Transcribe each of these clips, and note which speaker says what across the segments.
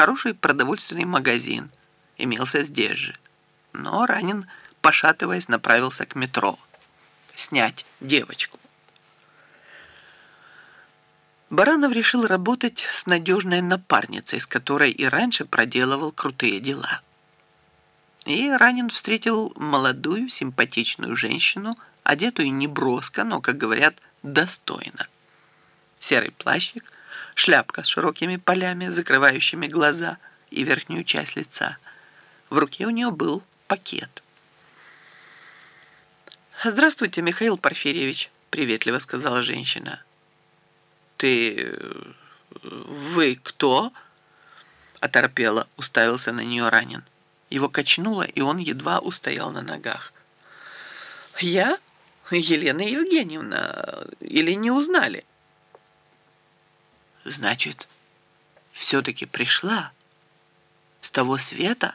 Speaker 1: Хороший продовольственный магазин имелся здесь же. Но Ранин, пошатываясь, направился к метро. Снять девочку. Баранов решил работать с надежной напарницей, с которой и раньше проделывал крутые дела. И Ранин встретил молодую, симпатичную женщину, одетую не броско, но, как говорят, достойно. Серый плащик, шляпка с широкими полями, закрывающими глаза и верхнюю часть лица. В руке у нее был пакет. «Здравствуйте, Михаил Порфирьевич», — приветливо сказала женщина. «Ты... вы кто?» Оторпело, уставился на нее ранен. Его качнуло, и он едва устоял на ногах. «Я? Елена Евгеньевна. Или не узнали?» «Значит, все-таки пришла? С того света?»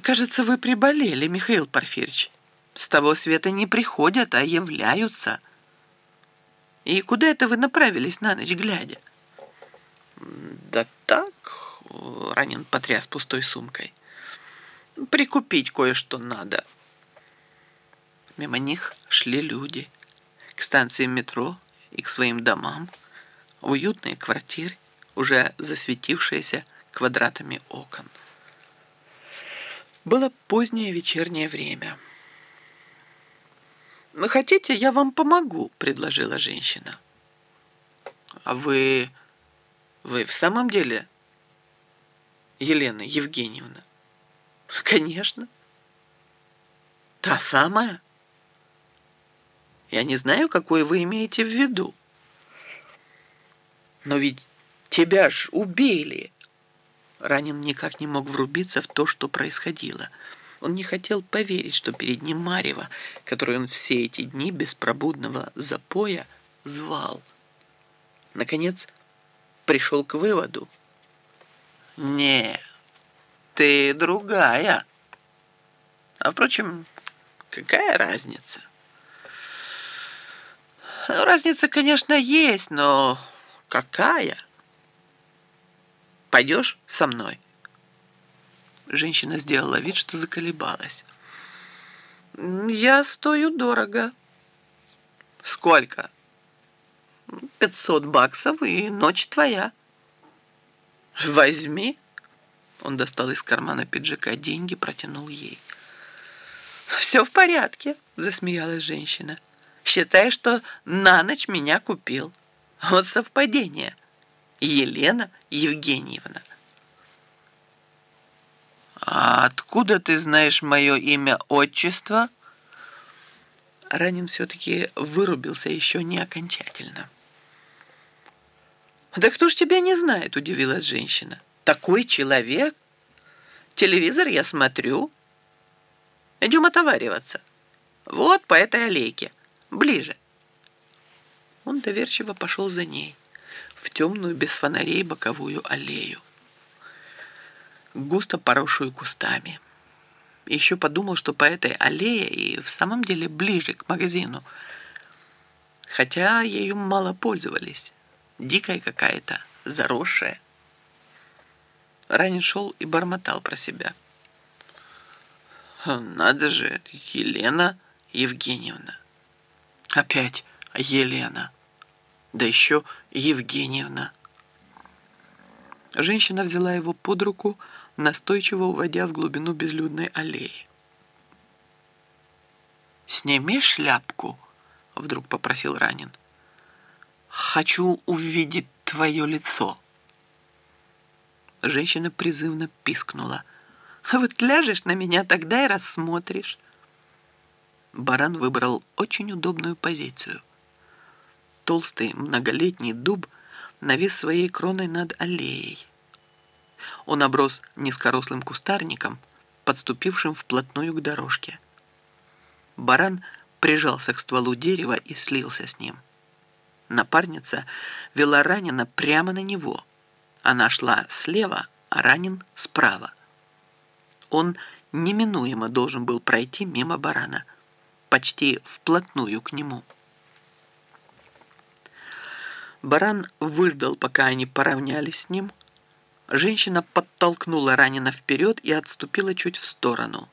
Speaker 1: «Кажется, вы приболели, Михаил Порфирьевич. С того света не приходят, а являются». И куда это вы направились на ночь глядя? Да так, Ранин потряс пустой сумкой. Прикупить кое-что надо. Мимо них шли люди. К станции метро и к своим домам. Уютные квартиры, уже засветившиеся квадратами окон. Было позднее вечернее время. «Ну, хотите, я вам помогу», — предложила женщина. «А вы... вы в самом деле Елена Евгеньевна?» «Конечно. Та самая. Я не знаю, какой вы имеете в виду. Но ведь тебя ж убили!» Ранен никак не мог врубиться в то, что происходило — он не хотел поверить, что перед ним Марева, которую он все эти дни беспробудного запоя звал. Наконец, пришел к выводу. «Не, ты другая. А, впрочем, какая разница?» ну, «Разница, конечно, есть, но какая?» «Пойдешь со мной?» Женщина сделала вид, что заколебалась. «Я стою дорого». «Сколько?» «Пятьсот баксов, и ночь твоя». «Возьми». Он достал из кармана пиджака деньги, протянул ей. «Все в порядке», — засмеялась женщина. «Считай, что на ночь меня купил. Вот совпадение. Елена Евгеньевна». «А откуда ты знаешь мое имя, отчество?» Ранин все-таки вырубился еще не окончательно. «Да кто ж тебя не знает?» – удивилась женщина. «Такой человек? Телевизор я смотрю. Идем отовариваться. Вот по этой аллейке. Ближе». Он доверчиво пошел за ней в темную без фонарей боковую аллею густо поросшую кустами. Еще подумал, что по этой аллее и в самом деле ближе к магазину. Хотя ею мало пользовались. Дикая какая-то, заросшая. Ранен шел и бормотал про себя. Надо же, Елена Евгеньевна. Опять Елена. Да еще Евгеньевна. Женщина взяла его под руку, настойчиво уводя в глубину безлюдной аллеи. «Сними шляпку», — вдруг попросил Ранин. «Хочу увидеть твое лицо». Женщина призывно пискнула. «Вот ляжешь на меня, тогда и рассмотришь». Баран выбрал очень удобную позицию. Толстый многолетний дуб навис своей кроной над аллеей. Он оброс низкорослым кустарником, подступившим вплотную к дорожке. Баран прижался к стволу дерева и слился с ним. Напарница вела ранена прямо на него. Она шла слева, а ранен справа. Он неминуемо должен был пройти мимо барана, почти вплотную к нему. Баран выждал, пока они поравнялись с ним, Женщина подтолкнула ранена вперед и отступила чуть в сторону.